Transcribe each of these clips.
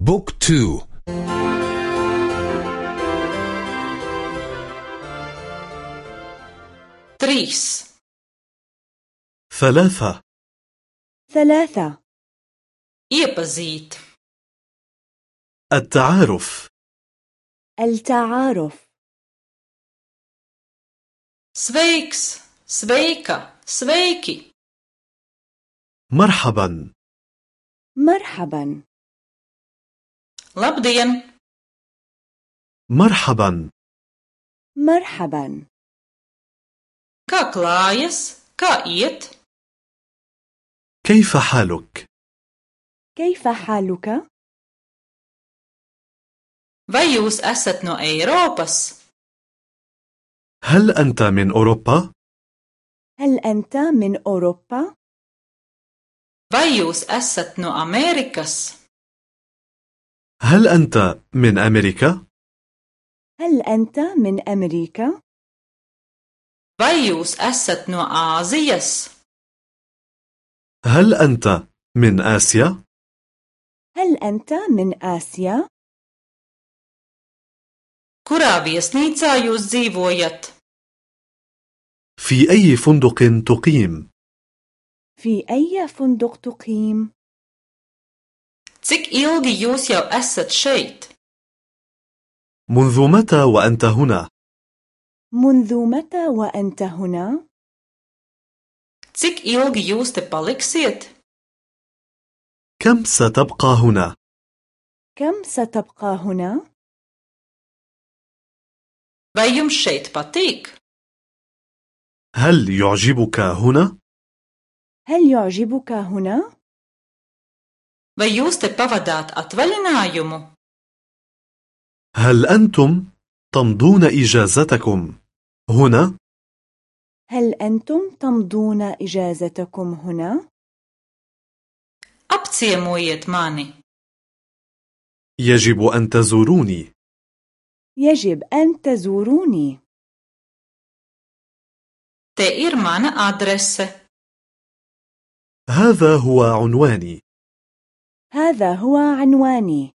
بوك تو. تريس. ثلاثة. ثلاثة. iepazīt التعارف. التعارف. sveiks sveika sveiki مرحبا. مرحبا. Labdien مرحبا مرحبا kā klājas kā iet كيف حالك؟ كيف حالك؟ vai jūs esat no Eiropas هل أنت من أوروبا؟ هل أنت من أوروبا؟ vai jūs esat no Amerikas هل أنت من أمريكا؟ هل أنت من أمريكا؟ vai jūs esat no Āzijas هل أنت من آسيا؟ هل أنت من آسيا؟ kurā viesnīcā jūs dzīvojat في أي فندق تقيم؟ في أي فندق تقيم؟ Cik ilgi jūs jau esat šeit منذ متى وأنت هنا؟ منذ متى وأنت هنا؟ cik ilgi jūs te paliksiet كم ستبقى هنا؟ كم ستبقى هنا؟ vai jums šeit patīk هل يعجبك هنا؟ هل يعجبك هنا؟ Vai jūs te pavadāt atvaļinājumu? هل أنتم تمضون إجازتكم؟ هنا؟ هل أنتم تمضون إجازتكم هنا؟ apciemojiet mani. يجب أن تزوروني. يجب أن تزوروني. Te ir mana adrese. هذا هو عنواني. هذا هو عنواني.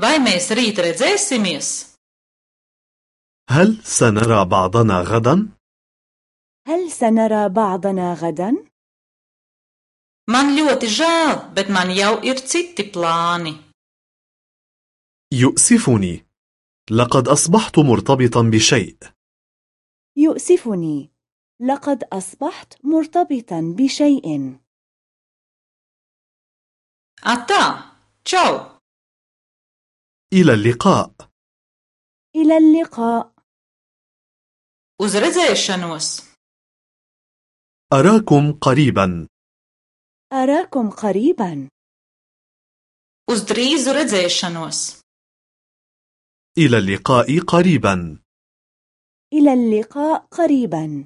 Vai mēs rīt redzēsimies? هل سنرى بعضنا غدا؟ هل سنرى بعضنا غدا؟ man ļoti žēl bet man jau ir citi plāni. يؤسفني. لقد أصبحت مرتبطا بشيء. يؤسفني. لقد أصبحت مرتبطا بشيء. Atā čau إلى اللقاء. إلى اللقاء. uz redzēšanos أراكم قريبا. أراكم قريبا. uz drīzu redzēšanos إلى اللقاء قريبا. إلى اللقاء قريبا.